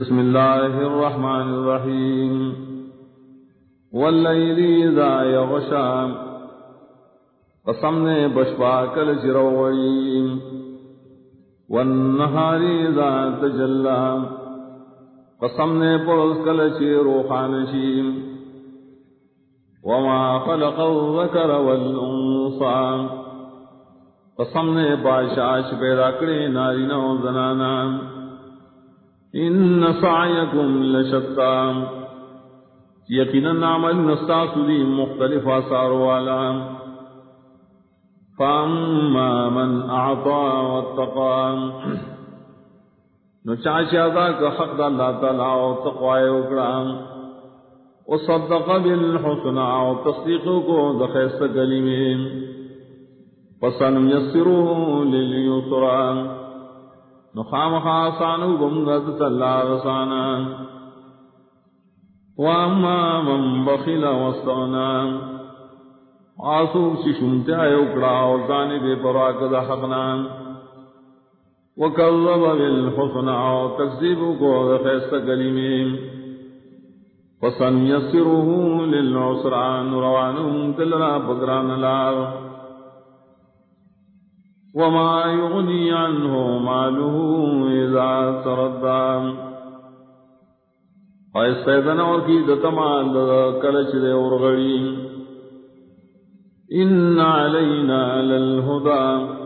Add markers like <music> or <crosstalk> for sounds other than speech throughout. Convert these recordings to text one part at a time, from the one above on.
بسم الله الرحمن الرحيم والليل إذا يغشى قسمنا بشباك الجروين والنهار إذا تجلى قسمنا برزك الجروحانشين وما خلق الذكر والأنصى قسمنا باشاش پیدا کرے نارینہ و زنانا ان سعیکم لشتا یقینا عمل نستاس دی مختلف آثار والا فاما من اعطا واتقا نو چاچا دا کا حق دا اللہ تعالی و تقوی اکڑا. و صدق بالحسنى و تصدیق کو دخیست کلمین فسن یسرو للیسران نخام خاصانو بمغد تلا رسانا واما من بخل وستغنا آسوک چی شمتے آئے اکڑا اور زانی بے پراک دا حقنا. وکذب بالحسن اور تکذیب کو دا خیست کلیمیم فسن یسرہو للعسران روانہم تلرا بگران لار. وما يغني عنه ماله إذا تردى. فاستيذن وكي دتمال كلش دي ورغري إن علينا للهدى.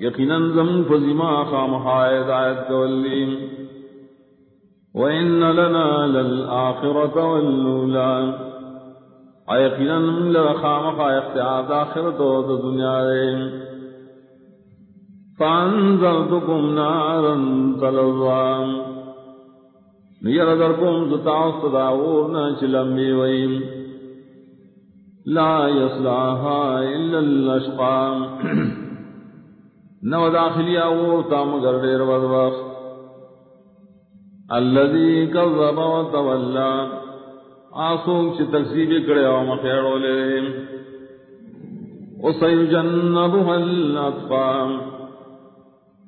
يقينا زم فزما خام حائد آيات كولين وإن لنا للآخرة واللولا يقينا لخام خائد آخرة ودنيا دين فانذرتكم نارا تلظى. يردركم تتعصد عورنا چلمبي ويم لا يصلاها إلا الأشقى. <clears throat> نو داخلي عورتا مگر دير وضوخ الذي كذب وتولى. آسوك چه تكسيب کرے و مخيرو لے وسيجنبها الأطفال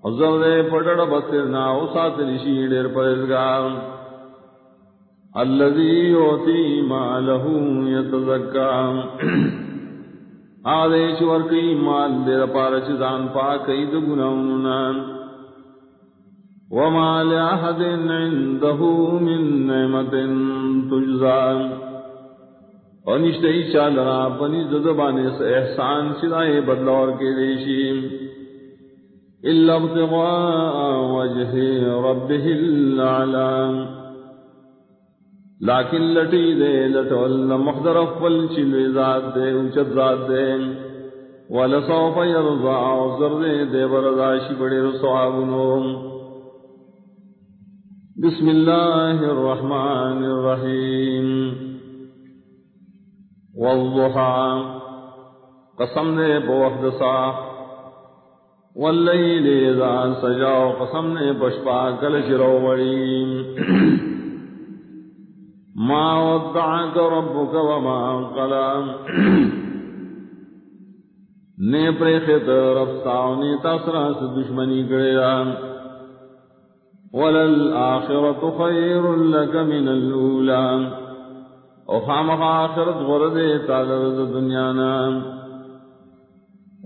حضر دے پڑڑ بسر ناو ساتر شیڑر پرزگار اللذی یوتی مالہو یتزکا آدیش ورکی مال دیر پارچ زان پاکی دگنوننا وما لأحد عنده من نعمت تجزا ونشتہی چالرا پنی زدبانے سے احسان چدائے بدلور کے دیشیم إلا ابتغاء وجه ربه الأعلام لكن لٹی دے لٹول محضر افل چلوی ذات دے اچت ذات دے ولسوف يرضى عوزر دے دے برداشی بڑی رسوابنو بسم اللہ الرحمن الرحیم والضحى. قسم دے بوحد صاح واللیل اذا سجاو قسم نے بشپا کل شرو وڑیم ما ودعك ربك وما قلام نے پریخت رفتاو نے تاسرا سے دشمنی کریا وللآخرت خیر لك من الاولام او خامخ آخرت غرد تاگر دنیا نام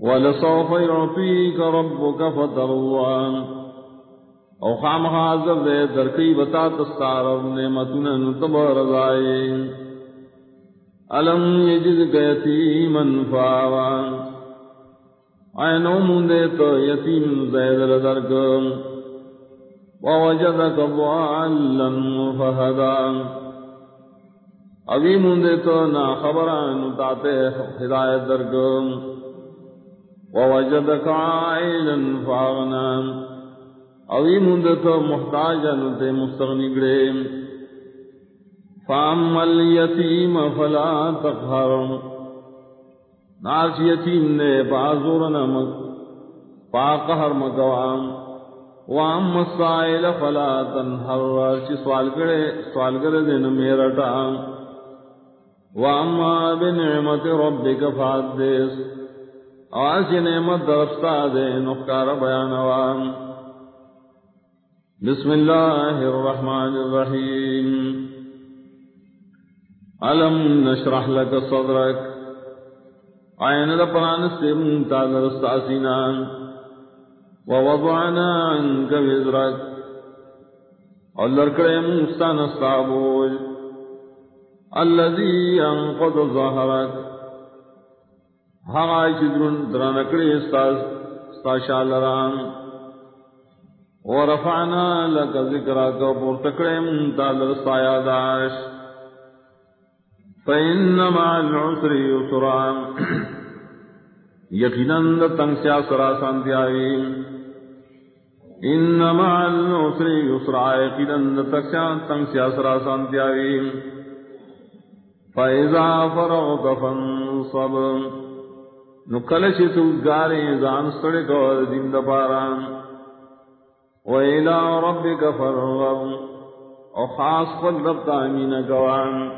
ولسوف يعطيك ربك فترضى او خام حاضر دے درکی بتا تستار نعمتنا نتبر رضائے علم یجد یتیما فاوا اینو مندے تو یتیم زید لدرک ووجدک ضعالا فہدا ابھی مندے تو نا خبران تاتے ہدایت درکم ووجدك عائلا فاغنا اوی مندت محتاجا نتے مستغنی گرے فاما الیتیم فلا تقہر ناس یتیم نے بازور نمک پاقہر مکوام واما السائل فلا تنہر چی سوال کرے سوال کرے دن میرٹا واما بنعمت ربک فادیس آج نعمت درفتا دے نخکار بیانوان۔ بسم الله الرحمن الرحيم ألم نشرح لك صدرك عين لپران سم تادر استعسنا ووضعنا عنك وزرك ولرکڑے مستان استعبوج الذي انقض ظهرك ہاں، ہائی چدرن درنکڑے استاشالران ورفعنا لك ذكرك وبرتكري من تالر داش فإن مع العسر يسرا يقينا سرا سانتياوي إن مع العسر يسرا يقينا تنسيا سرا سانتياوي فإذا فرغت فانصب۔ نکلش سوگارے زان سڑک اور دن دپاران وإلى ربك فرغب وخاص قد ربط أمين قوام